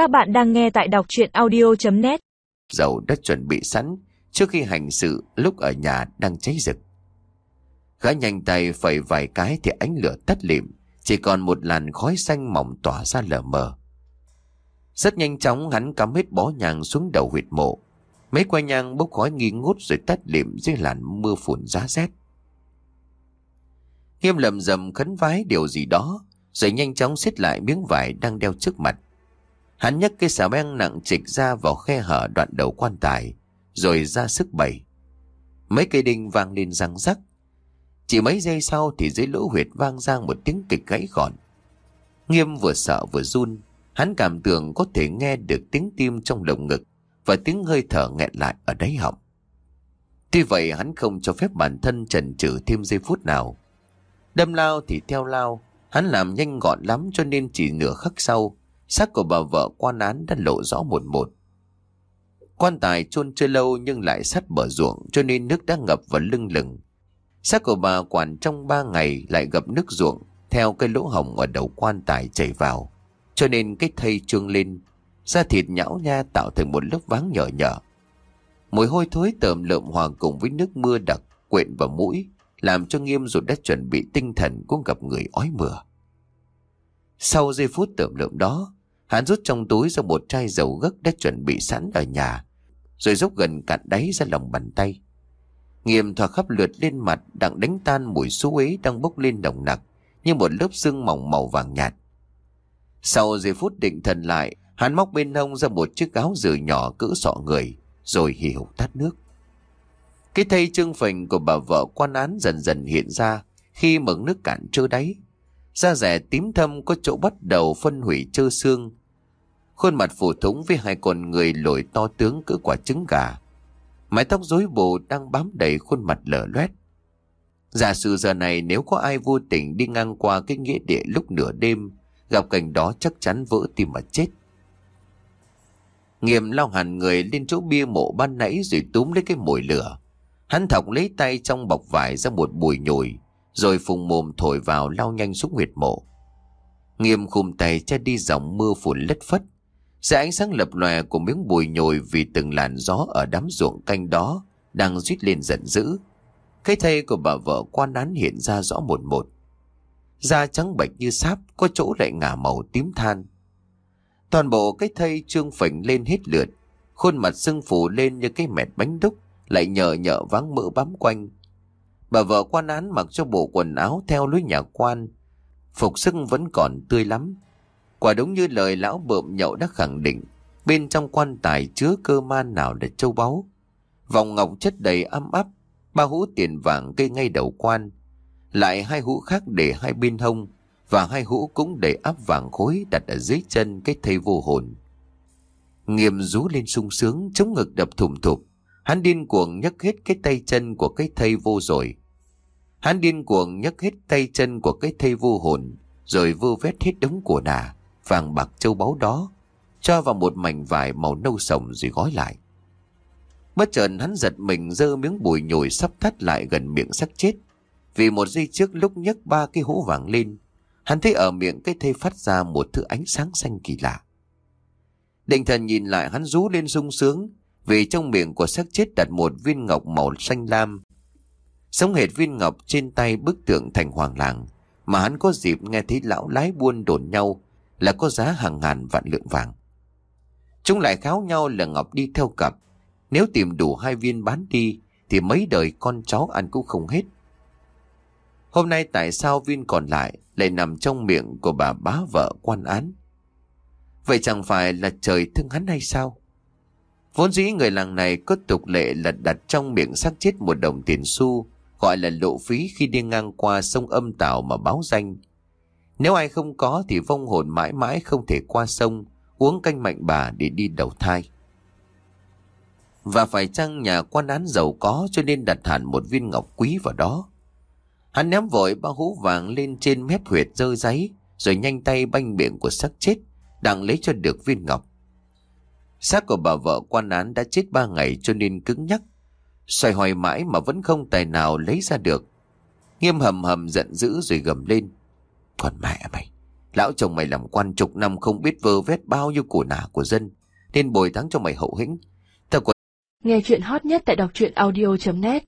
Các bạn đang nghe tại đọc chuyện audio.net Dầu đã chuẩn bị sẵn trước khi hành sự lúc ở nhà đang cháy rực. Gã nhanh tay phẩy vài cái thì ánh lửa tắt lịm, chỉ còn một làn khói xanh mỏng tỏa ra lờ mờ. Rất nhanh chóng hắn cắm hết bó nhang xuống đầu huyệt mộ. Mấy que nhang bốc khói nghi ngút rồi tắt lịm dưới làn mưa phùn giá rét. Nghiêm lầm rầm khấn vái điều gì đó, rồi nhanh chóng xếp lại miếng vải đang đeo trước mặt. Hắn nhấc cái xà beng nặng trịch ra vào khe hở đoạn đầu quan tài, rồi ra sức bẩy. Mấy cây đinh vang lên răng rắc. Chỉ mấy giây sau thì dưới lỗ huyệt vang ra một tiếng kịch gãy gọn. Nghiêm vừa sợ vừa run, hắn cảm tưởng có thể nghe được tiếng tim trong lồng ngực và tiếng hơi thở nghẹn lại ở đáy họng. Tuy vậy hắn không cho phép bản thân chần chừ thêm giây phút nào. Đâm lao thì theo lao, hắn làm nhanh gọn lắm cho nên chỉ nửa khắc sau, xác của bà vợ quan án đã lộ rõ một một. Quan tài chôn chưa lâu nhưng lại sát bờ ruộng cho nên nước đã ngập vào lưng lửng. Xác của bà quản trong ba ngày lại gặp nước ruộng theo cái lỗ hồng ở đầu quan tài chảy vào. Cho nên cái thây trương lên, da thịt nhão nha tạo thành một lớp váng nhỏ nhỏ. Mùi hôi thối tởm lợm hòa cùng với nước mưa đặc quện vào mũi, làm cho nghiêm rồi đã chuẩn bị tinh thần cũng gặp người ói mửa. Sau giây phút tởm lợm đó, hắn rút trong túi ra một chai dầu gấc đã chuẩn bị sẵn ở nhà, rồi dốc gần cạn đáy ra lòng bàn tay. Nghiêm thoa khắp lượt lên mặt đang đánh tan mùi xú ấy đang bốc lên đồng nặc như một lớp sương mỏng màu vàng nhạt. Sau giây phút định thần lại, hắn móc bên hông ra một chiếc áo dừa nhỏ cỡ sọ người, rồi hì hục tắt nước. Cái thây trương phình của bà vợ quan án dần dần hiện ra khi mực nước cạn trơ đáy. Da rẻ tím thâm có chỗ bắt đầu phân hủy trơ xương. Khuôn mặt phủ thúng với hai con người lồi to tướng cỡ quả trứng gà. Mái tóc rối bù đang bám đầy khuôn mặt lở loét. Giả sử giờ này nếu có ai vô tình đi ngang qua cái nghĩa địa lúc nửa đêm, gặp cảnh đó chắc chắn vỡ tim mà chết. Nghiêm lao hẳn người lên chỗ bia mộ ban nãy rồi túm lấy cái mồi lửa. Hắn thọc lấy tay trong bọc vải ra một bùi nhồi, rồi phùng mồm thổi vào lao nhanh xuống huyệt mộ. Nghiêm khum tay che đi dòng mưa phùn lất phất. Sẽ ánh sáng lập lòe của miếng bùi nhồi vì từng làn gió ở đám ruộng canh đó đang rít lên giận dữ. Cái thây của bà vợ quan án hiện ra rõ một một. Da trắng bệch như sáp, có chỗ lại ngả màu tím than. Toàn bộ cái thây trương phình lên hết lượt, khuôn mặt sưng phù lên như cái mẹt bánh đúc, lại nhờ nhợ váng mỡ bám quanh. Bà vợ quan án mặc cho bộ quần áo theo lối nhà quan, phục sức vẫn còn tươi lắm. Quả đúng như lời lão bợm nhậu đã khẳng định, bên trong quan tài chứa cơ man nào để châu báu. Vòng ngọc chất đầy ấm áp, ba hũ tiền vàng cây ngay đầu quan, lại hai hũ khác để hai bên hông, và hai hũ cũng để áp vàng khối đặt ở dưới chân cái thây vô hồn. Nghiêm rú lên sung sướng, chống ngực đập thùm thụp. Hắn điên cuồng nhấc hết cái tay chân của cái thây vô rồi. Hắn điên cuồng nhấc hết tay chân của cái thây vô hồn, rồi vơ vét hết đống của nà, vàng bạc châu báu đó, cho vào một mảnh vải màu nâu sồng rồi gói lại. Bất chợt hắn giật mình dơ miếng bùi nhồi sắp thắt lại gần miệng xác chết. Vì một giây trước lúc nhấc ba cái hũ vàng lên, hắn thấy ở miệng cái thây phát ra một thứ ánh sáng xanh kỳ lạ. Định thần nhìn lại hắn rú lên sung sướng, vì trong miệng của xác chết đặt một viên ngọc màu xanh lam. Sống hệt viên ngọc trên tay bức tượng thành hoàng làng, mà hắn có dịp nghe thấy lão lái buôn đồn nhau là có giá hàng ngàn vạn lượng vàng. Chúng lại kháo nhau là ngọc đi theo cặp, nếu tìm đủ hai viên bán đi thì mấy đời con cháu ăn cũng không hết. Hôm nay tại sao viên còn lại lại nằm trong miệng của bà bá vợ quan án? Vậy chẳng phải là trời thương hắn hay sao? Vốn dĩ người làng này có tục lệ là đặt trong miệng xác chết một đồng tiền xu, gọi là lộ phí khi đi ngang qua sông âm tảo mà báo danh. Nếu ai không có thì vong hồn mãi mãi không thể qua sông, uống canh mạnh bà để đi đầu thai. Và phải chăng nhà quan án giàu có cho nên đặt hẳn một viên ngọc quý vào đó. Hắn ném vội ba hũ vàng lên trên mép huyệt dơ giấy, rồi nhanh tay banh miệng của xác chết, đặng lấy cho được viên ngọc. Xác của bà vợ quan án đã chết ba ngày cho nên cứng nhắc. Xoay hoài mãi mà vẫn không tài nào lấy ra được. Nghiêm hầm hầm giận dữ rồi gầm lên. Còn mẹ mày, Lão chồng mày làm quan chục năm không biết vơ vét bao nhiêu của nả của dân. Nên bồi thắng cho mày hậu hĩnh. Tao còn Nghe chuyện hot nhất tại đọc truyện audio.net